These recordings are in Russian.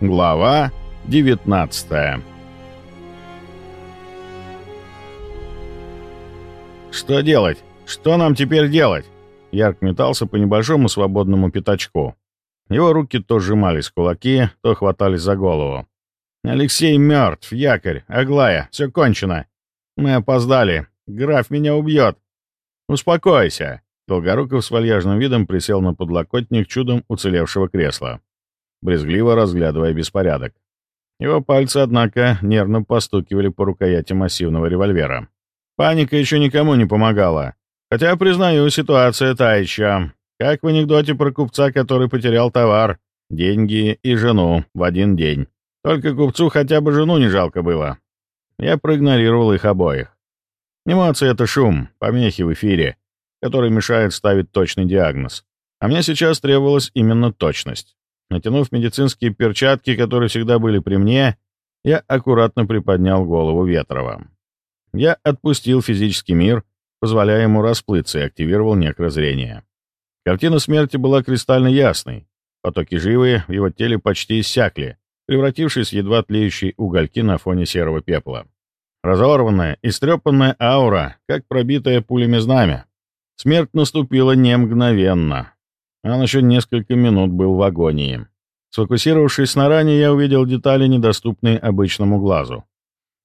Глава 19 «Что делать? Что нам теперь делать?» Ярк метался по небольшому свободному пятачку. Его руки то сжимались кулаки, то хватались за голову. «Алексей мертв, якорь, Аглая, все кончено. Мы опоздали. Граф меня убьет. Успокойся!» Долгоруков с вальяжным видом присел на подлокотник чудом уцелевшего кресла брезгливо разглядывая беспорядок. Его пальцы, однако, нервно постукивали по рукояти массивного револьвера. Паника еще никому не помогала. Хотя, признаю, ситуация та еще. Как в анекдоте про купца, который потерял товар, деньги и жену в один день. Только купцу хотя бы жену не жалко было. Я проигнорировал их обоих. Эмоции — это шум, помехи в эфире, который мешает ставить точный диагноз. А мне сейчас требовалась именно точность. Натянув медицинские перчатки, которые всегда были при мне, я аккуратно приподнял голову Ветрова. Я отпустил физический мир, позволяя ему расплыться, и активировал некрозрение. Картина смерти была кристально ясной. Потоки живые в его теле почти иссякли, превратившись в едва тлеющие угольки на фоне серого пепла. Разорванная, истрепанная аура, как пробитая пулями знамя. Смерть наступила не мгновенно, он еще несколько минут был в агонии. Сфокусировавшись на ране, я увидел детали, недоступные обычному глазу.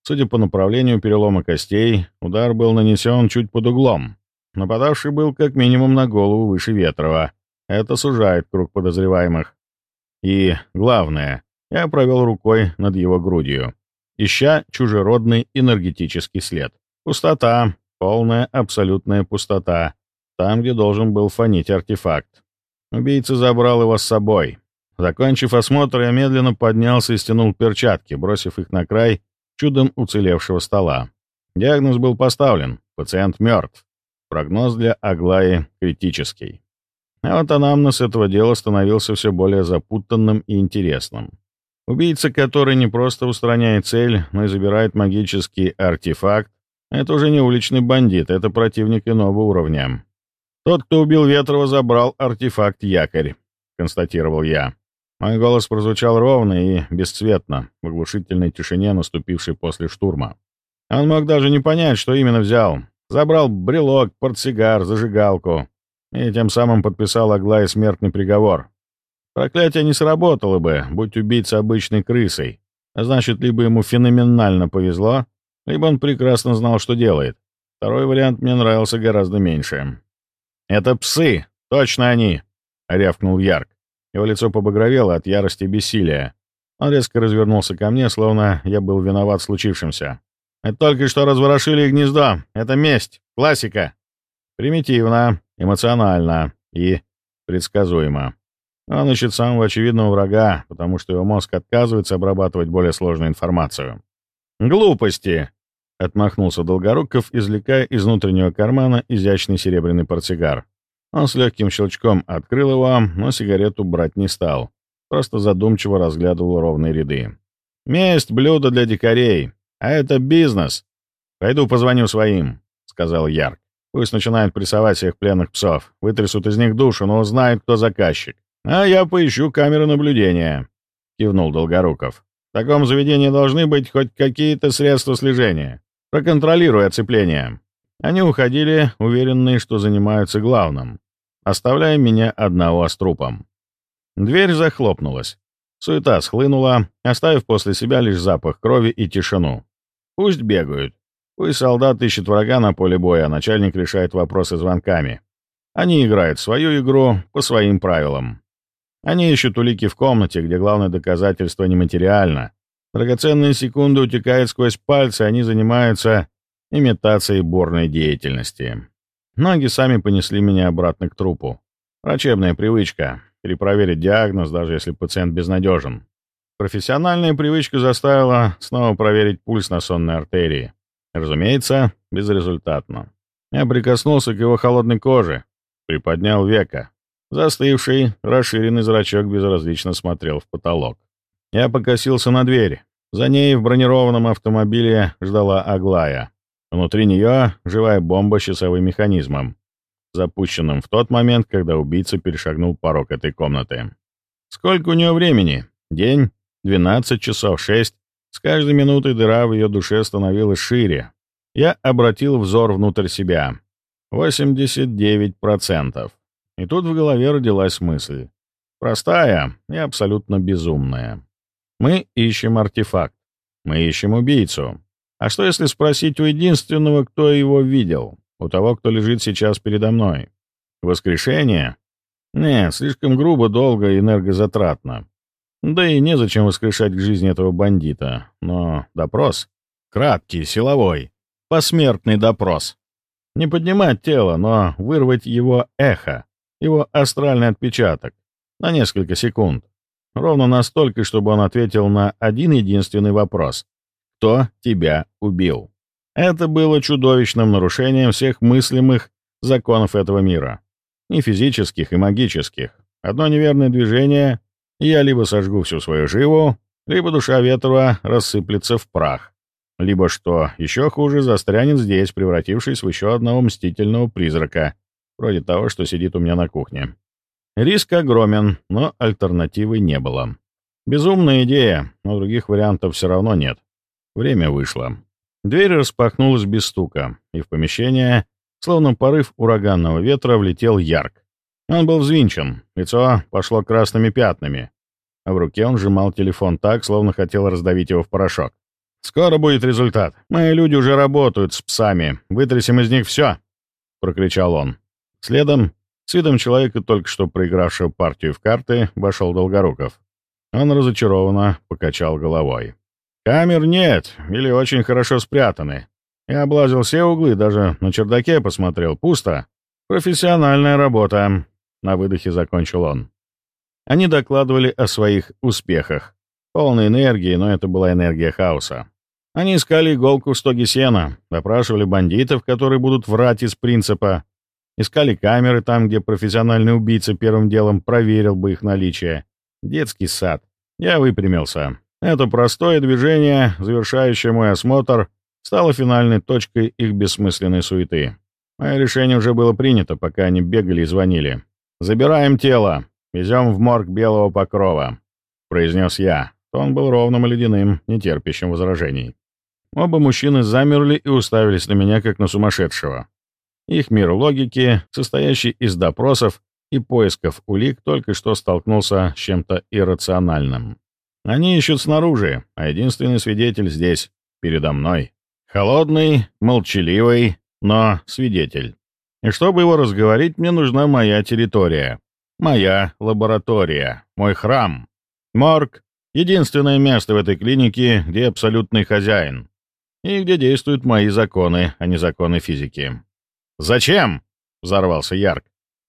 Судя по направлению перелома костей, удар был нанесен чуть под углом. Нападавший был как минимум на голову выше Ветрова. Это сужает круг подозреваемых. И, главное, я провел рукой над его грудью, ища чужеродный энергетический след. Пустота, полная абсолютная пустота, там, где должен был фонить артефакт. Убийца забрал его с собой. Закончив осмотр, я медленно поднялся и стянул перчатки, бросив их на край чудом уцелевшего стола. Диагноз был поставлен. Пациент мертв. Прогноз для Аглаи критический. А вот анамнез этого дела становился все более запутанным и интересным. Убийца, который не просто устраняет цель, но и забирает магический артефакт, это уже не уличный бандит, это противник иного уровня. «Тот, кто убил Ветрова, забрал артефакт-якорь», — констатировал я. Мой голос прозвучал ровно и бесцветно, в оглушительной тишине, наступившей после штурма. Он мог даже не понять, что именно взял. Забрал брелок, портсигар, зажигалку и тем самым подписал Аглае смертный приговор. Проклятие не сработало бы, будь убийца обычной крысой. А значит, либо ему феноменально повезло, либо он прекрасно знал, что делает. Второй вариант мне нравился гораздо меньше. «Это псы! Точно они!» — рявкнул Ярк. Его лицо побагровело от ярости и бессилия. Он резко развернулся ко мне, словно я был виноват в случившемся. «Это только что разворошили гнездо. Это месть. Классика. Примитивно, эмоционально и предсказуемо. Он ищет самого очевидного врага, потому что его мозг отказывается обрабатывать более сложную информацию. «Глупости!» — отмахнулся Долгоруков, извлекая из внутреннего кармана изящный серебряный портсигар. Он с легким щелчком открыл его, но сигарету брать не стал. Просто задумчиво разглядывал ровные ряды. «Месть — блюдо для дикарей, а это бизнес. Пойду позвоню своим», — сказал Ярк. «Пусть начинают прессовать всех пленных псов, вытрясут из них душу, но узнают, кто заказчик. А я поищу камеры наблюдения», — кивнул Долгоруков. «В таком заведении должны быть хоть какие-то средства слежения. Проконтролируй оцепление». Они уходили, уверенные, что занимаются главным, оставляя меня одного с трупом. Дверь захлопнулась. Суета схлынула, оставив после себя лишь запах крови и тишину. Пусть бегают. Пусть солдат ищет врага на поле боя, а начальник решает вопросы звонками. Они играют свою игру по своим правилам. Они ищут улики в комнате, где главное доказательство нематериально. Драгоценные секунды утекают сквозь пальцы, они занимаются имитацией борной деятельности. Ноги сами понесли меня обратно к трупу. Врачебная привычка — перепроверить диагноз, даже если пациент безнадежен. Профессиональная привычка заставила снова проверить пульс на сонной артерии. Разумеется, безрезультатно. Я прикоснулся к его холодной коже, приподнял века. Застывший, расширенный зрачок безразлично смотрел в потолок. Я покосился на дверь. За ней в бронированном автомобиле ждала Аглая. Внутри нее живая бомба с часовым механизмом, запущенным в тот момент, когда убийца перешагнул порог этой комнаты. Сколько у нее времени? День? 12 часов 6. С каждой минутой дыра в ее душе становилась шире. Я обратил взор внутрь себя. 89%. И тут в голове родилась мысль. Простая и абсолютно безумная. Мы ищем артефакт. Мы ищем убийцу. А что если спросить у единственного, кто его видел? У того, кто лежит сейчас передо мной? Воскрешение? Нет, слишком грубо, долго и энергозатратно. Да и незачем воскрешать к жизни этого бандита. Но допрос? Краткий, силовой. Посмертный допрос. Не поднимать тело, но вырвать его эхо, его астральный отпечаток. На несколько секунд. Ровно настолько, чтобы он ответил на один единственный вопрос. Кто тебя убил? Это было чудовищным нарушением всех мыслимых законов этого мира. И физических, и магических. Одно неверное движение, я либо сожгу всю свою живу, либо душа Ветрова рассыплется в прах. Либо, что еще хуже, застрянет здесь, превратившись в еще одного мстительного призрака, вроде того, что сидит у меня на кухне. Риск огромен, но альтернативы не было. Безумная идея, но других вариантов все равно нет. Время вышло. Дверь распахнулась без стука, и в помещение, словно порыв ураганного ветра, влетел Ярк. Он был взвинчен, лицо пошло красными пятнами, а в руке он сжимал телефон так, словно хотел раздавить его в порошок. «Скоро будет результат. Мои люди уже работают с псами. Вытрясем из них все!» — прокричал он. Следом с видом человека, только что проигравшего партию в карты, вошел Долгоруков. Он разочарованно покачал головой. «Камер нет, или очень хорошо спрятаны. Я облазил все углы, даже на чердаке посмотрел. Пусто. Профессиональная работа», — на выдохе закончил он. Они докладывали о своих успехах. Полной энергии, но это была энергия хаоса. Они искали иголку в стоге сена, допрашивали бандитов, которые будут врать из принципа, Искали камеры там, где профессиональный убийца первым делом проверил бы их наличие. Детский сад. Я выпрямился. Это простое движение, завершающее мой осмотр, стало финальной точкой их бессмысленной суеты. Мое решение уже было принято, пока они бегали и звонили. «Забираем тело. Везем в морг Белого Покрова», — произнес я. Тон был ровным и ледяным, нетерпящим возражений. Оба мужчины замерли и уставились на меня, как на сумасшедшего. Их мир логики, состоящий из допросов и поисков улик, только что столкнулся с чем-то иррациональным. Они ищут снаружи, а единственный свидетель здесь, передо мной. Холодный, молчаливый, но свидетель. И чтобы его разговорить, мне нужна моя территория. Моя лаборатория, мой храм. Морг — единственное место в этой клинике, где абсолютный хозяин. И где действуют мои законы, а не законы физики. «Зачем?» — взорвался Ярк.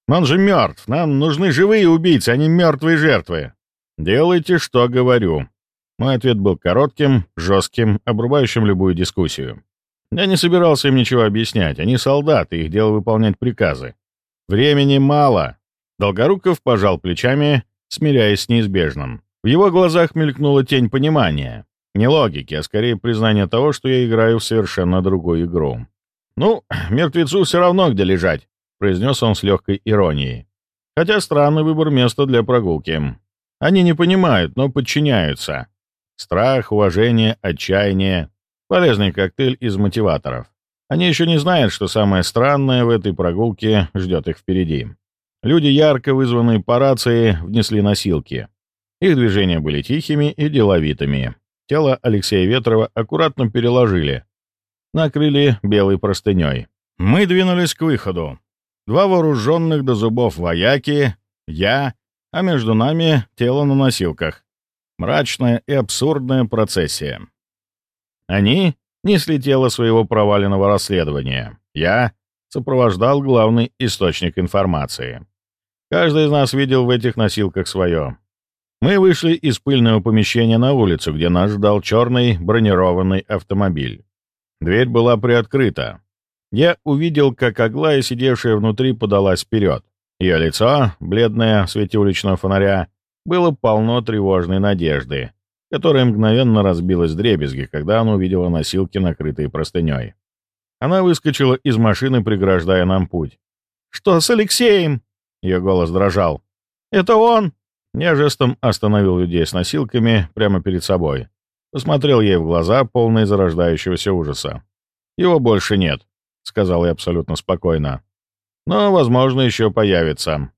«Он же мертв. Нам нужны живые убийцы, а не мертвые жертвы». «Делайте, что говорю». Мой ответ был коротким, жестким, обрубающим любую дискуссию. Я не собирался им ничего объяснять. Они солдаты, их дело выполнять приказы. Времени мало. Долгоруков пожал плечами, смиряясь с неизбежным. В его глазах мелькнула тень понимания. Не логики, а скорее признание того, что я играю в совершенно другую игру. «Ну, мертвецу все равно, где лежать», — произнес он с легкой иронией. «Хотя странный выбор места для прогулки. Они не понимают, но подчиняются. Страх, уважение, отчаяние — полезный коктейль из мотиваторов. Они еще не знают, что самое странное в этой прогулке ждет их впереди. Люди, ярко вызванные по рации, внесли носилки. Их движения были тихими и деловитыми. Тело Алексея Ветрова аккуратно переложили, накрыли белой простыней. Мы двинулись к выходу. Два вооруженных до зубов вояки, я, а между нами тело на носилках. Мрачная и абсурдная процессия. Они несли тело своего проваленного расследования. Я сопровождал главный источник информации. Каждый из нас видел в этих носилках свое. Мы вышли из пыльного помещения на улицу, где нас ждал черный бронированный автомобиль. Дверь была приоткрыта. Я увидел, как Аглая, сидевшая внутри, подалась вперед. Ее лицо, бледное в свете уличного фонаря, было полно тревожной надежды, которая мгновенно разбилась в дребезги, когда она увидела носилки, накрытые простыней. Она выскочила из машины, преграждая нам путь. «Что с Алексеем?» Ее голос дрожал. «Это он?» Я жестом остановил людей с носилками прямо перед собой. Посмотрел ей в глаза, полные зарождающегося ужаса. «Его больше нет», — сказал я абсолютно спокойно. «Но, возможно, еще появится.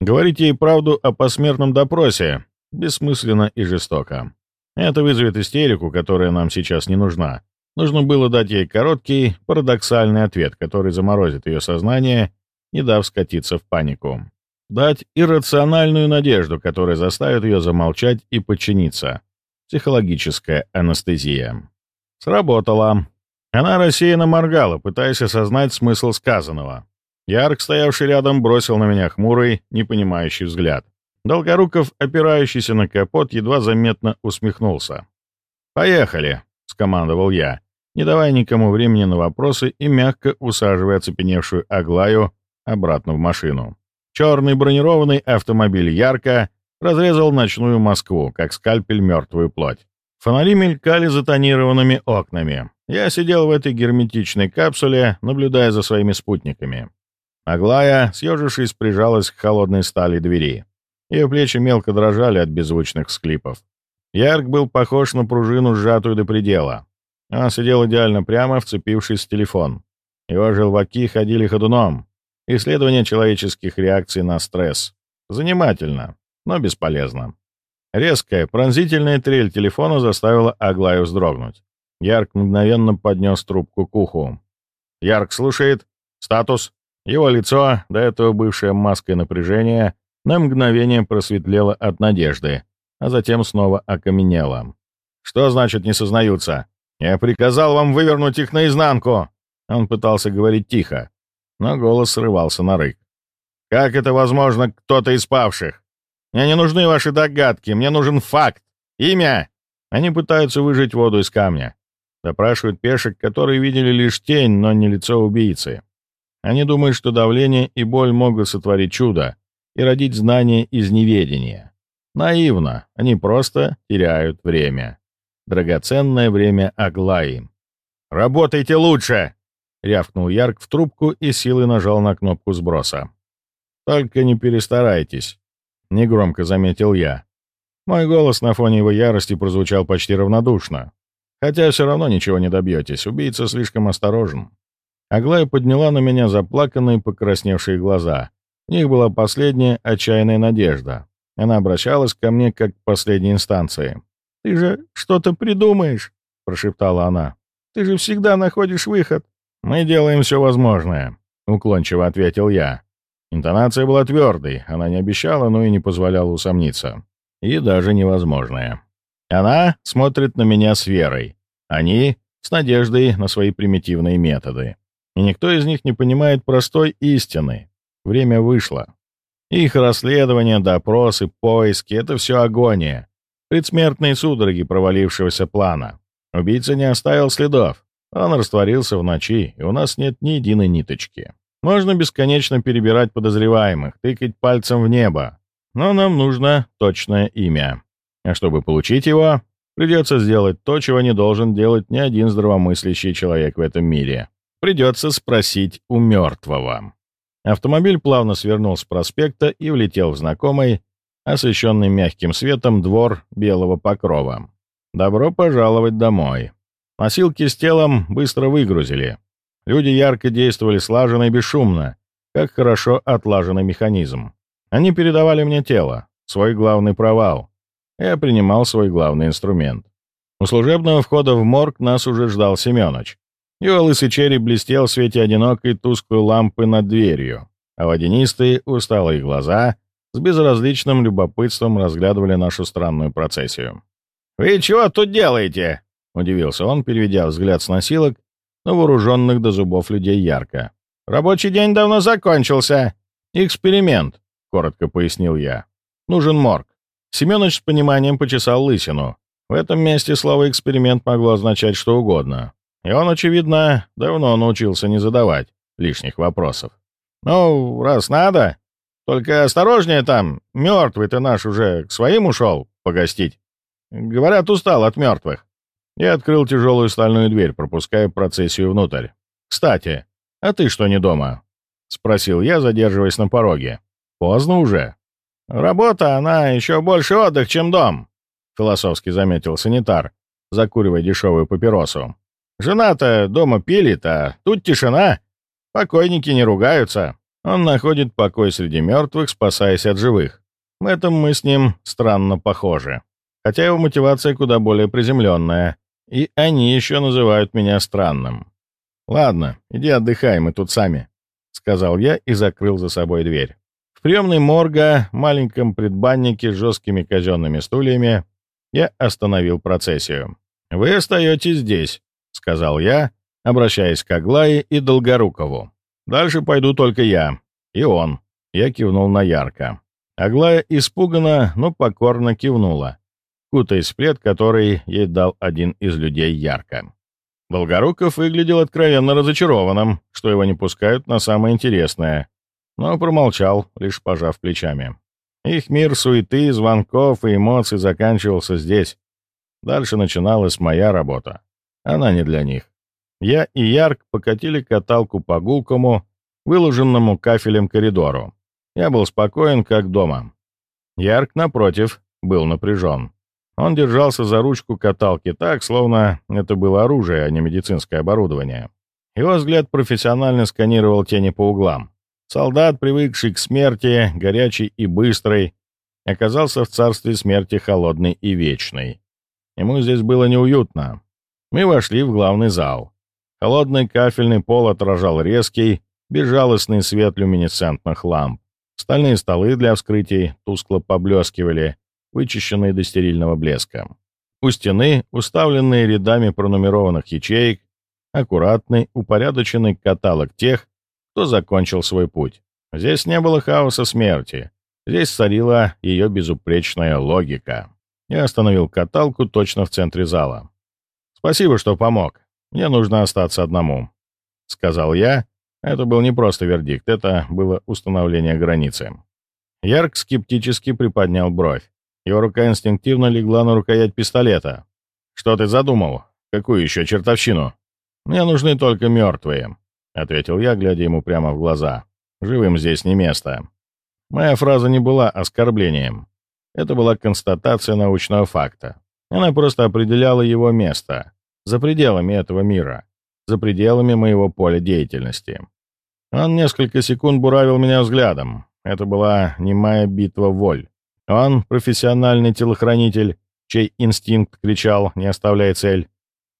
Говорить ей правду о посмертном допросе бессмысленно и жестоко. Это вызовет истерику, которая нам сейчас не нужна. Нужно было дать ей короткий, парадоксальный ответ, который заморозит ее сознание, не дав скатиться в панику. Дать иррациональную надежду, которая заставит ее замолчать и подчиниться. Психологическая анестезия. Сработало. Она рассеянно моргала, пытаясь осознать смысл сказанного. Ярк, стоявший рядом, бросил на меня хмурый, непонимающий взгляд. Долгоруков, опирающийся на капот, едва заметно усмехнулся. «Поехали!» — скомандовал я, не давая никому времени на вопросы и мягко усаживая оцепеневшую Аглаю обратно в машину. Черный бронированный автомобиль ярко разрезал ночную Москву, как скальпель мертвую плоть. Фонари мелькали за тонированными окнами. Я сидел в этой герметичной капсуле, наблюдая за своими спутниками. Аглая, съежившись, прижалась к холодной стали двери. Ее плечи мелко дрожали от беззвучных склипов. Ярк был похож на пружину, сжатую до предела. Он сидел идеально прямо, вцепившись в телефон. Его желваки ходили ходуном. Исследование человеческих реакций на стресс. Занимательно, но бесполезно. Резкая, пронзительная трель телефона заставила Аглаю вздрогнуть. Ярк мгновенно поднес трубку к уху. Ярк слушает. Статус. Его лицо, до этого бывшее маской напряжения, на мгновение просветлело от надежды, а затем снова окаменело. «Что значит не сознаются? Я приказал вам вывернуть их наизнанку!» Он пытался говорить тихо, но голос срывался на рык. «Как это возможно, кто-то из павших? Мне не нужны ваши догадки, мне нужен факт, имя!» Они пытаются выжать воду из камня. Допрашивают пешек, которые видели лишь тень, но не лицо убийцы. Они думают, что давление и боль могут сотворить чудо и родить знания из неведения. Наивно, они просто теряют время. Драгоценное время Аглаи. «Работайте лучше!» — рявкнул Ярк в трубку и силой нажал на кнопку сброса. «Только не перестарайтесь», — негромко заметил я. Мой голос на фоне его ярости прозвучал почти равнодушно. Хотя все равно ничего не добьетесь, убийца слишком осторожен. Аглая подняла на меня заплаканные покрасневшие глаза. В них была последняя отчаянная надежда. Она обращалась ко мне как к последней инстанции. «Ты же что-то придумаешь», — прошептала она. «Ты же всегда находишь выход». «Мы делаем все возможное», — уклончиво ответил я. Интонация была твердой, она не обещала, но и не позволяла усомниться. И даже невозможное. Она смотрит на меня с верой. Они — с надеждой на свои примитивные методы. И никто из них не понимает простой истины. Время вышло. Их расследование, допросы, поиски — это все агония. Предсмертные судороги провалившегося плана. Убийца не оставил следов. Он растворился в ночи, и у нас нет ни единой ниточки. Можно бесконечно перебирать подозреваемых, тыкать пальцем в небо. Но нам нужно точное имя. А чтобы получить его, придется сделать то, чего не должен делать ни один здравомыслящий человек в этом мире. Придется спросить у мертвого. Автомобиль плавно свернул с проспекта и влетел в знакомый, освещенный мягким светом двор белого покрова. Добро пожаловать домой. Носилки с телом быстро выгрузили. Люди ярко действовали слаженно и бесшумно, как хорошо отлаженный механизм. Они передавали мне тело, свой главный провал. Я принимал свой главный инструмент. У служебного входа в морг нас уже ждал Семёныч. Его лысый череп блестел в свете одинокой тусклой лампы над дверью, а водянистые, усталые глаза с безразличным любопытством разглядывали нашу странную процессию. «Вы чего тут делаете?» — удивился он, переведя взгляд с носилок на вооруженных до зубов людей ярко. «Рабочий день давно закончился. Эксперимент», — коротко пояснил я. «Нужен морг». Семёныч с пониманием почесал лысину. В этом месте слово «эксперимент» могло означать что угодно. И он, очевидно, давно научился не задавать лишних вопросов. «Ну, раз надо, только осторожнее там, мертвый-то наш уже к своим ушел погостить. Говорят, устал от мертвых». Я открыл тяжелую стальную дверь, пропуская процессию внутрь. «Кстати, а ты что не дома?» — спросил я, задерживаясь на пороге. «Поздно уже». «Работа, она еще больше отдых, чем дом», — философски заметил санитар, закуривая дешевую папиросу. «Жена-то дома пилит, а тут тишина. Покойники не ругаются. Он находит покой среди мертвых, спасаясь от живых. В этом мы с ним странно похожи. Хотя его мотивация куда более приземленная, и они еще называют меня странным. «Ладно, иди отдыхай, мы тут сами», — сказал я и закрыл за собой дверь. В приемной морга, маленьком предбаннике с жесткими казенными стульями, я остановил процессию. «Вы остаетесь здесь», — сказал я, обращаясь к Аглае и Долгорукову. «Дальше пойду только я. И он». Я кивнул на ярко. Аглая испуганно, но покорно кивнула, кутаясь в плед, который ей дал один из людей ярко. Долгоруков выглядел откровенно разочарованным, что его не пускают на самое интересное, но промолчал, лишь пожав плечами. Их мир суеты, звонков и эмоций заканчивался здесь. Дальше начиналась моя работа. Она не для них. Я и Ярк покатили каталку по гулкому, выложенному кафелем коридору. Я был спокоен, как дома. Ярк, напротив, был напряжен. Он держался за ручку каталки так, словно это было оружие, а не медицинское оборудование. Его взгляд профессионально сканировал тени по углам. Солдат, привыкший к смерти, горячий и быстрый, оказался в царстве смерти холодной и вечной. Ему здесь было неуютно. Мы вошли в главный зал. Холодный кафельный пол отражал резкий, безжалостный свет люминесцентных ламп. Стальные столы для вскрытий тускло поблескивали, вычищенные до стерильного блеска. У стены, уставленные рядами пронумерованных ячеек, аккуратный, упорядоченный каталог тех, кто закончил свой путь. Здесь не было хаоса смерти. Здесь царила ее безупречная логика. Я остановил каталку точно в центре зала. «Спасибо, что помог. Мне нужно остаться одному», — сказал я. Это был не просто вердикт, это было установление границы. Ярк скептически приподнял бровь. Его рука инстинктивно легла на рукоять пистолета. «Что ты задумал? Какую еще чертовщину?» «Мне нужны только мертвые», — ответил я, глядя ему прямо в глаза. «Живым здесь не место». Моя фраза не была оскорблением. Это была констатация научного факта. Она просто определяла его место, за пределами этого мира, за пределами моего поля деятельности. Он несколько секунд буравил меня взглядом. Это была немая битва воль. Он — профессиональный телохранитель, чей инстинкт кричал «не оставляй цель».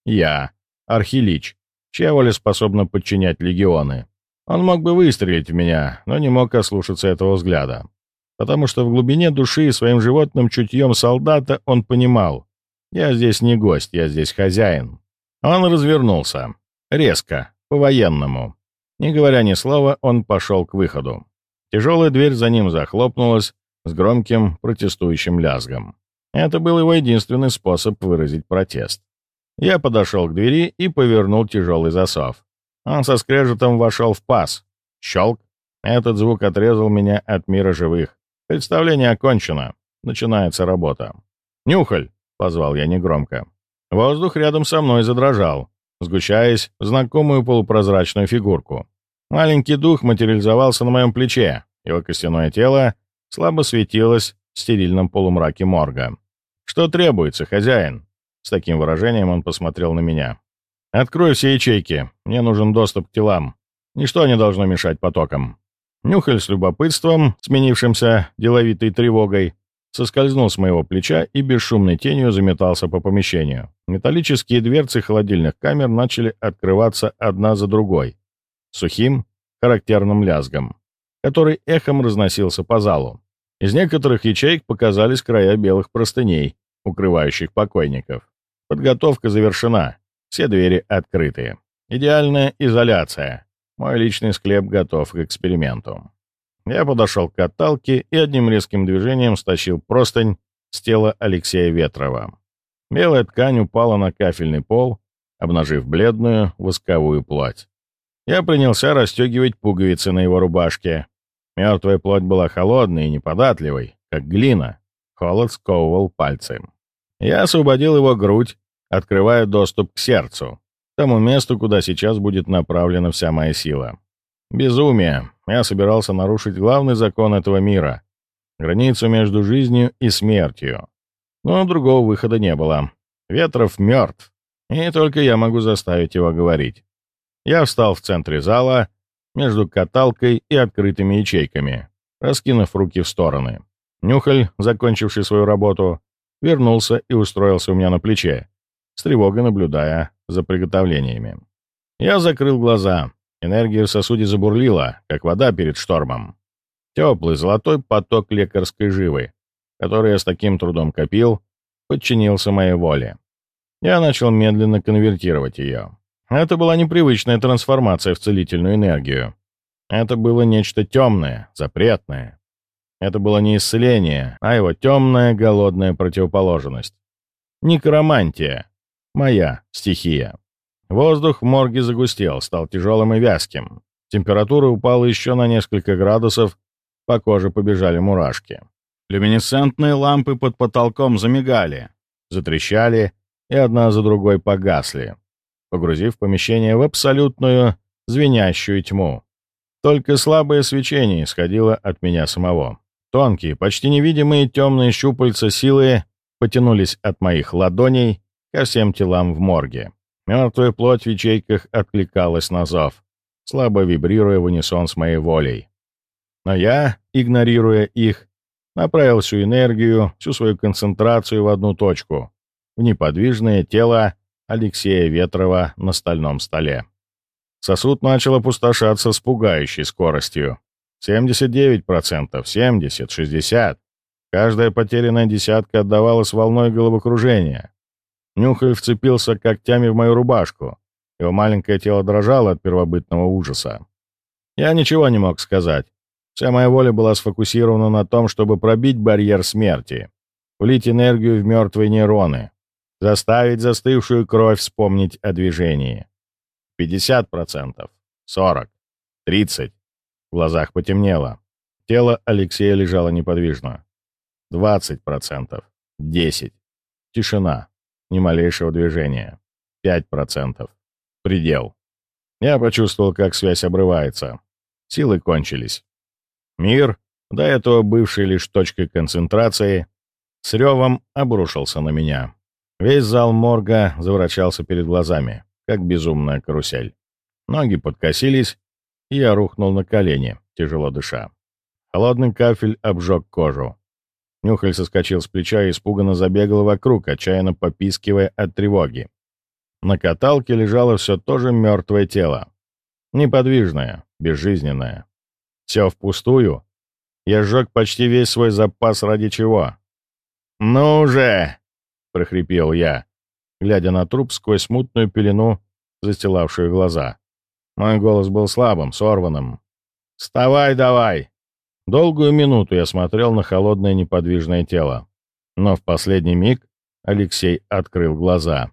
Я — архилич, чья воля способна подчинять легионы. Он мог бы выстрелить в меня, но не мог ослушаться этого взгляда. Потому что в глубине души своим животным чутьем солдата он понимал, я здесь не гость, я здесь хозяин. Он развернулся. Резко, по-военному. Не говоря ни слова, он пошел к выходу. Тяжелая дверь за ним захлопнулась, с громким протестующим лязгом. Это был его единственный способ выразить протест. Я подошел к двери и повернул тяжелый засов. Он со скрежетом вошел в паз. Щелк. Этот звук отрезал меня от мира живых. Представление окончено. Начинается работа. «Нюхаль!» — позвал я негромко. Воздух рядом со мной задрожал, сгущаясь в знакомую полупрозрачную фигурку. Маленький дух материализовался на моем плече. Его костяное тело слабо светилась в стерильном полумраке морга. «Что требуется, хозяин?» С таким выражением он посмотрел на меня. «Открой все ячейки. Мне нужен доступ к телам. Ничто не должно мешать потокам». Нюхаль с любопытством, сменившимся деловитой тревогой, соскользнул с моего плеча и бесшумной тенью заметался по помещению. Металлические дверцы холодильных камер начали открываться одна за другой, сухим, характерным лязгом который эхом разносился по залу. Из некоторых ячеек показались края белых простыней, укрывающих покойников. Подготовка завершена, все двери открыты. Идеальная изоляция. Мой личный склеп готов к эксперименту. Я подошел к каталке и одним резким движением стащил простынь с тела Алексея Ветрова. Белая ткань упала на кафельный пол, обнажив бледную восковую плоть. Я принялся расстегивать пуговицы на его рубашке, Мертвая плоть была холодной и неподатливой, как глина. Холод сковывал пальцы. Я освободил его грудь, открывая доступ к сердцу, тому месту, куда сейчас будет направлена вся моя сила. Безумие. Я собирался нарушить главный закон этого мира. границу между жизнью и смертью. Но другого выхода не было. Ветров мертв, и только я могу заставить его говорить. Я встал в центре зала, между каталкой и открытыми ячейками, раскинув руки в стороны. Нюхаль, закончивший свою работу, вернулся и устроился у меня на плече, с тревогой наблюдая за приготовлениями. Я закрыл глаза. Энергия в сосуде забурлила, как вода перед штормом. Теплый золотой поток лекарской живы, который я с таким трудом копил, подчинился моей воле. Я начал медленно конвертировать ее. Это была непривычная трансформация в целительную энергию. Это было нечто темное, запретное. Это было не исцеление, а его темная, голодная противоположность. Некромантия. Моя стихия. Воздух в морге загустел, стал тяжелым и вязким. Температура упала еще на несколько градусов, по коже побежали мурашки. Люминесцентные лампы под потолком замигали, затрещали и одна за другой погасли, погрузив помещение в абсолютную звенящую тьму. Только слабое свечение исходило от меня самого. Тонкие, почти невидимые темные щупальца силы потянулись от моих ладоней ко всем телам в морге. Мертвая плоть в ячейках откликалась на зов, слабо вибрируя в унисон с моей волей. Но я, игнорируя их, направил всю энергию, всю свою концентрацию в одну точку, в неподвижное тело Алексея Ветрова на стальном столе. Сосуд начал опустошаться с пугающей скоростью. 79%, 70%, 60%. Каждая потерянная десятка отдавалась волной головокружения. Нюхаль вцепился когтями в мою рубашку. Его маленькое тело дрожало от первобытного ужаса. Я ничего не мог сказать. Вся моя воля была сфокусирована на том, чтобы пробить барьер смерти, влить энергию в мертвые нейроны, заставить застывшую кровь вспомнить о движении. 50%, 40%, 30%. В глазах потемнело. Тело Алексея лежало неподвижно. 20%, 10%. Тишина. Ни малейшего движения. 5%. Предел. Я почувствовал, как связь обрывается. Силы кончились. Мир, до этого бывший лишь точкой концентрации, с ревом обрушился на меня. Весь зал морга завращался перед глазами, как безумная карусель. Ноги подкосились, и я рухнул на колени, тяжело дыша. Холодный кафель обжег кожу. Нюхаль соскочил с плеча и испуганно забегал вокруг, отчаянно попискивая от тревоги. На каталке лежало все то же мертвое тело. Неподвижное, безжизненное. Все впустую. Я сжег почти весь свой запас ради чего. «Ну же!» — прохрипел я, глядя на труп сквозь мутную пелену, застилавшую глаза. Мой голос был слабым, сорванным. «Вставай давай!» Долгую минуту я смотрел на холодное неподвижное тело. Но в последний миг Алексей открыл глаза.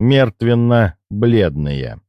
Мертвенно-бледные.